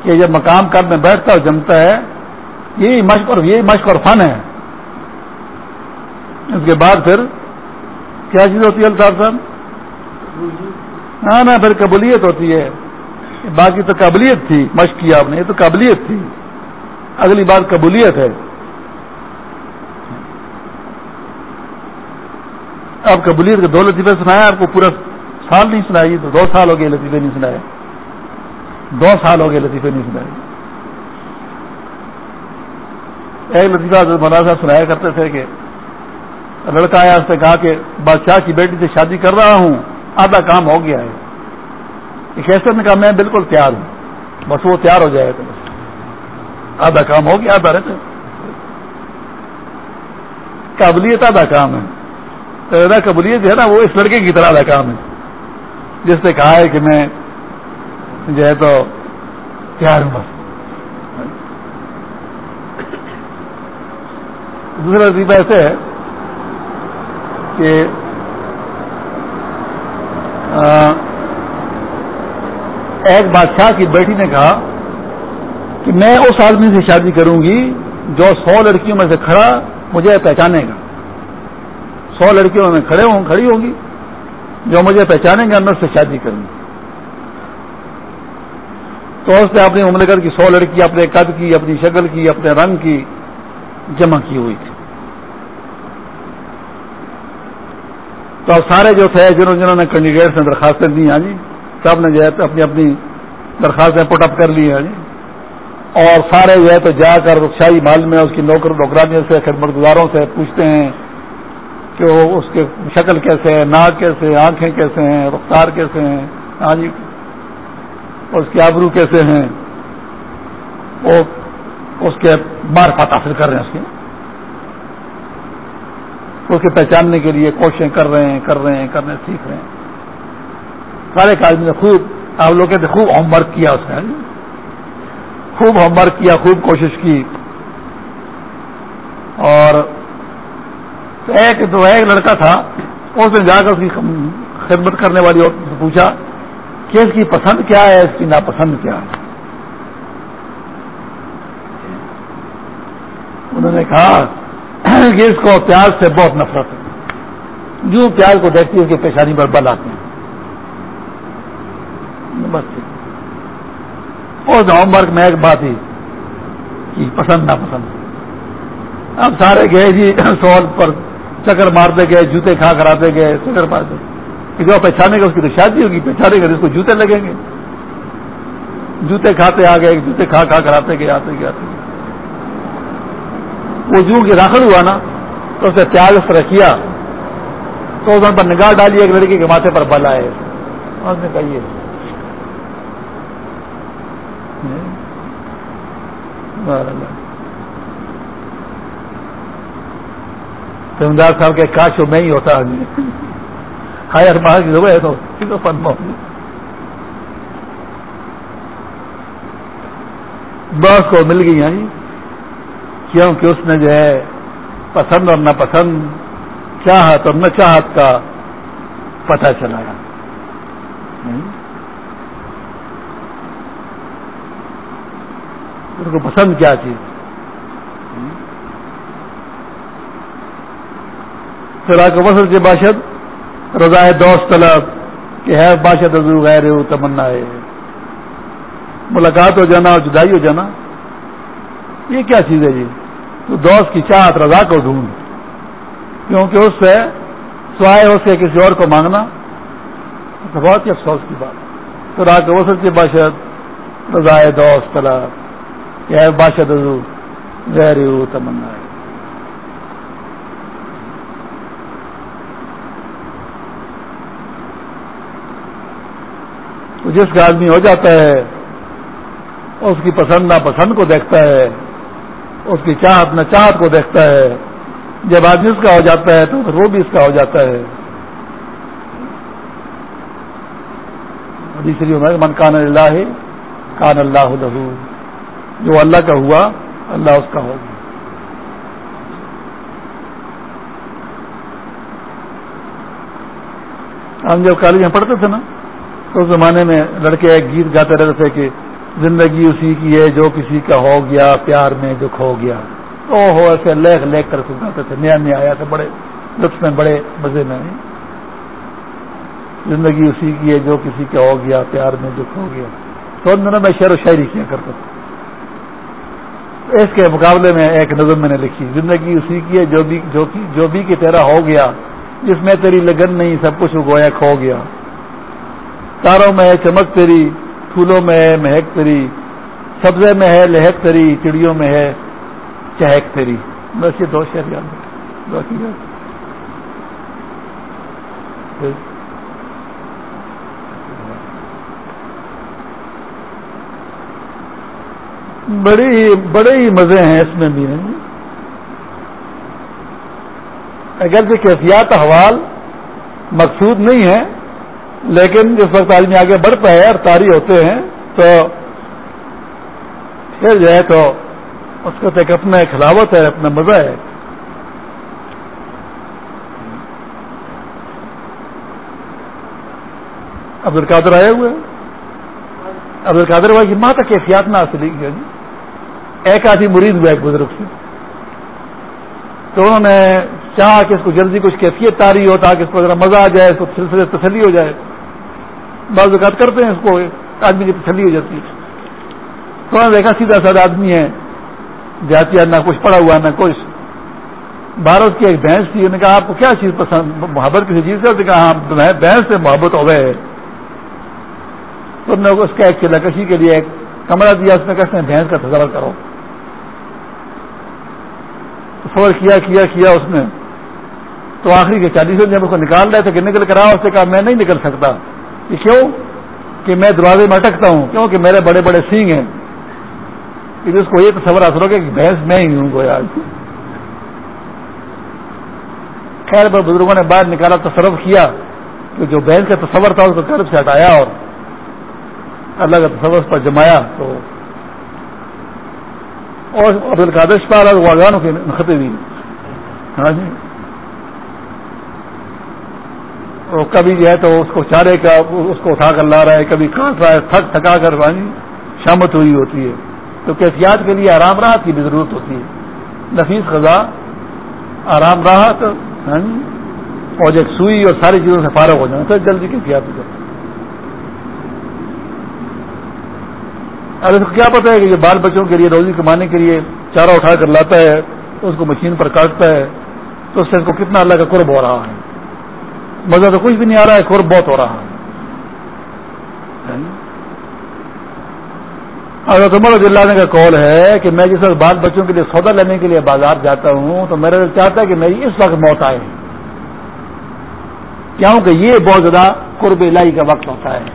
کہ جب مقام کر میں بیٹھتا اور جمتا ہے، یہی مشق اور یہی مشق اور فن ہے۔ اس کے بعد پھر کیا چیز ہوتی ہے الطاف صاحب؟ ہاں پھر قبولیت ہوتی ہے۔ باقی تو قابلیت تھی، مشق کی آپ نے، یہ تو قابلیت تھی۔ اگلی بات قبولیت ہے۔ اب قبولیت کے دو لطیفے سنایا آپ کو پورا سال نہیں سنائی تو دو سال ہو گئے لطیفے نہیں سنائے۔ دو سال ہو گئے لطیفے نہیں سنائے۔ ایک لطیفہ مولانا صاحب سنایا کرتے تھے کہ لڑکا آیا، اس نے کہا کہ بادشاہ کی بیٹی سے شادی کر رہا ہوں، آدھا کام ہو گیا ہے۔ ایسے نے کہا، میں بالکل تیار ہوں۔ بس وہ تیار ہو جائے تو آدھا کام ہو گیا، آدھا رہتے قابلیت آدھا کام ہے۔ قبولیت جو ہے نا، وہ اس لڑکے کی طرح آدھا کام ہے۔ جس نے کہا ہے کہ میں جو ہے تو تیار ہوں بس۔ دوسرا وظیفہ ایسے ہے کہ ایک بادشاہ کی بیٹی نے کہا کہ میں اس آدمی سے شادی کروں گی جو سو لڑکیوں میں سے کھڑا مجھے پہچانے گا۔ سو لڑکیوں میں کھڑے ہوں، کھڑی ہوں گی۔ جو مجھے پہچانیں گے اندر سے شادی کروں گی تو اس نے اپنی مملکت کی سو لڑکی، اپنے قد کی، اپنی شکل کی، اپنے رنگ کی جمع کی ہوئی تھی۔ تو اب سارے جو تھے، جنہوں جنہوں نے کینڈیڈیٹ سے درخواستیں دی ہاں جی سب نے جو ہے اپنی اپنی درخواستیں پٹ اپ کر لی ہیں جی۔ اور سارے جو ہے تو جا کر شاہی محل میں، اس کی نوکر نوکرانیوں سے خدمت گزاروں سے پوچھتے ہیں کہ وہ اس کے شکل کیسے ہے ناک کیسے آنکھیں کیسے ہیں رفتار کیسے ہیں ہاں جی اس کے آبرو کیسے ہیں، وہ اس کے بار حاصل کر رہے ہیں اس کے اس کے پہچاننے کے لیے کوششیں کر رہے ہیں، کر رہے ہیں، کرنے سیکھ رہے ہیں۔ سارے آدمی نے خوب، آپ لوگ کہتے خوب ہوم ورک کیا اس نے ہاں جی۔ خوب ہوم ورک کیا، خوب کوشش کی اور ایک تو ایک لڑکا تھا، اس نے جا کر اس کی خدمت کرنے والی سے پوچھا، کہ اس کی پسند کیا ہے، اس کی ناپسند کیا ہے؟ انہوں نے کہا کہ اس کو پیاز سے بہت نفرت ہے۔ جو پیاز کو دیکھتی ہے، اس کی پیشانی پر بل آتے ہیں بس اور ہوم ورک میں ایک بات ہی، کہ پسند نہ پسند اب سارے گئے جی سوال پر چکر مارتے گئے، جوتے کھا کر آتے گئے، چکر مارتے کہ جو پہچانے گا، اس کی تو شادی ہوگی، پہچانے گا، اس کو جوتے لگیں گے۔ جوتے کھاتے آ گئے، جوتے کھا کھا کر آتے گئے آتے گئے آتے گئے۔ وہ جو کہ داخل ہوا نا، تو اسے پیار اس طرح کیا، تو اس پر نگاہ ڈالی، ایک لڑکی کے ماتھے پر بل آئے۔ اس نے کہیے زمیندار صاحب کے کاش میں ہی ہوتا ہائر مار کی ہے تو فن بس کو مل گئی ہیں۔ کیونکہ اس نے جو ہے پسند اور ناپسند، چاہت اور نہ چاہت کا پتہ چلایا ان کو پسند کیا چیز؟ کو وسط کے باشد رضائے دوست طلب، کہ ہے باشد غیر تمنا ہے۔ ملاقات ہو جانا اور جدائی ہو جانا، یہ کیا چیز ہے جی؟ تو دوست کی چاہت، رضا کو ڈھونڈ۔ کیونکہ اس سے سوائے ہو سے کسی اور کو مانگنا، تو بہت ہی افسوس کی بات۔ تو راک وسط کے باشد رضائے دوست طلب، کہ ہے باشد غیر تمنا ہے۔ جس کا آدمی ہو جاتا ہے، اس کی پسند ناپسند کو دیکھتا ہے، اس کی چاہت نہ چاہت کو دیکھتا ہے۔ جب آدمی اس کا ہو جاتا ہے تو پھر وہ بھی اس کا ہو جاتا ہے۔ تیسری عمر من کان اللہ کان اللہ لہو۔ جو اللہ کا ہوا، اللہ اس کا ہوگا ہم جب کالج میں پڑھتے تھے نا اس زمانے میں لڑکے ایک گیت گاتے رہتے تھے کہ زندگی اسی کی ہے جو کسی کا ہو گیا، پیار میں جو کھو گیا۔ تو ہو ایسے لیک لیک کر گاتے تھے۔ نیا نیا آیا تھا، بڑے لطف میں، بڑے مزے میں۔ زندگی اسی کی ہے جو کسی کا ہو گیا، پیار میں جو کھو گیا۔ تو ان دنوں میں شعر و شاعری کیا کرتا تھا۔ اس کے مقابلے میں ایک نظم میں نے لکھی، زندگی اسی کی ہے جو بھی، جو جو بھی کہ تیرا ہو گیا، جس میں تیری لگن نہیں، سب کچھ گویا کھو گیا۔ تاروں میں ہے چمک تیری پھولوں میں ہے مہک تیری سبزے میں ہے لہک تیری چڑیوں میں ہے چہک تیری بس یہ دو شہر یاد بڑی بڑے ہی مزے ہیں اس میں بھی۔ اگر یہ کیفیات حوال مقصود نہیں ہے لیکن جس وقت آدمی آگے بڑھتا ہے اور تاری ہوتے ہیں، تو پھر جو ہے تو اس کو ایک اپنا ایک خلاوت ہے، اپنا مزہ ہے۔ عبد القادر آئے ہوئے۔ عبد القادر بھائی کی ماں تک کیفیات نہ حاصل کی جی۔ ایک آدھی مرید ہوا ایک بزرگ سے۔ تو انہوں نے چاہا کہ اس کو جلدی کچھ کیفیت تاری ہو تاکہ اس کو ذرا مزہ آ جائے، اس کو سلسلے تسلی ہو جائے۔ بعض اوقات کرتے ہیں اس کو، آدمی کی تسلی ہو جاتی ہے۔ تو انہوں نے دیکھا، سیدھا سادہ آدمی ہے، جاتی ہے، نہ کچھ پڑا ہوا، نہ کچھ۔ بھارت کی ایک بھینس تھی، انہوں نے کہا، آپ کو کیا چیز پسند؟ محبت کسی چیز سے کہا ہاں بھینس سے محبت ہو گئے تو نے اس کا ایک قلعہ کشی کے لیے ایک کمرہ دیا، اس میں کہتے ہیں، بھینس کا تصور کرو۔ سفر کیا کیا کیا اس نے۔ تو آخری کے چالیس جب اس کو نکال رہے تھے کہ نکل کر اس نے کہا، میں نہیں نکل سکتا۔ یہ کیوں؟ کہ میں دروازے میں اٹکتا ہوں کیوں کہ میرے بڑے بڑے سینگ ہیں۔ کہ جس کو یہ تصور حاصل ہو کہ بھینس میں ہی ہوں گو یار خیر پر بزرگوں نے باہر نکالا، تصرف کیا کہ جو بھینس کا تصور تھا اس کو قرب سے ہٹایا اور اللہ کا تصور پر جمایا تو اور عبد القادر پار واگانوں کے نخطے دی ہاں جی۔ اور کبھی جو ہے تو اس کو چارے کا اس کو اٹھا کر لا رہا ہے، کبھی کاٹ رہا ہے، تھک تھکا کر پانی شامت ہوئی ہوتی ہے۔ تو کیفیات کے لیے آرام راحت کی بھی ضرورت ہوتی ہے۔ نفیس خزاں آرام راحت ہاں جی، اور ایک سوئی اور ساری چیزوں سے فارغ ہو جانا پھر جلدی کیفیات ہو جاتی اب اس کو کیا پتا ہے کہ یہ بال بچوں کے لیے، روزی کمانے کے لیے چارہ اٹھا کر لاتا ہے، اس کو مشین پر کاٹتا ہے، تو اس سے اس کو کتنا اللہ کا قرب ہو رہا ہے۔ مزہ تو کچھ بھی نہیں آ رہا ہے قرب بہت ہو رہا ہے۔ اگر عمر رضی اللہ کا کال ہے کہ میں جس وقت بال بچوں کے لیے سودا لینے کے لیے بازار جاتا ہوں تو میرا دل چاہتا ہے کہ میری اس وقت موت آئے۔ کیوں کہ یہ بہت زیادہ قرب الہی کا وقت ہوتا ہے۔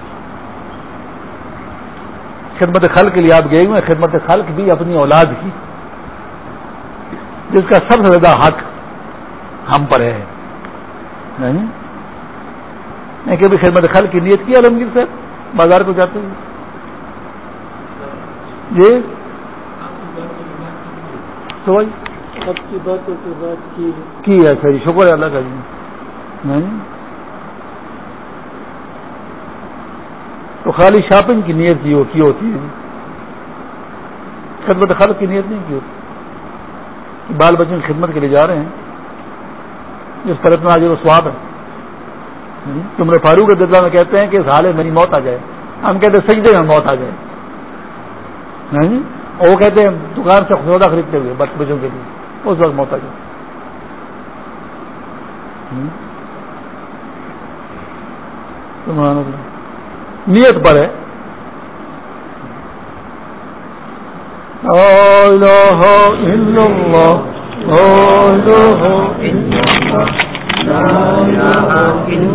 خدمت خلق کے لیے آپ گئے ہوئے خدمت خلق بھی اپنی اولاد کی، جس کا سب سے زیادہ حق ہم پر ہے۔ نہیں؟ کبھی خدمت خلق کی نیت کی عالمگیر صاحب بازار کو جاتے ہیں۔ جی؟ تو کی ہے سر شکر ہے اللہ کا جی۔ تو خالی شاپنگ کی نیت کی ہوتی ہے۔ خدمت خلق کی نیت نہیں کی ہوتی۔ بال بچوں کی خدمت کے لیے جا رہے ہیں۔ جس پر اتنا جو سواب ہے۔ تم نے فاروق دلہ میں کہتے ہیں کہ اس حال میری موت آ جائے۔ ہم کہتے ہیں سجدے میں موت آ جائے۔ اور وہ کہتے ہیں دکان سے سودا خریدتے ہوئے بچ بچوں کے لیے۔ اس وقت موت آ جائے۔ نیت پر ہے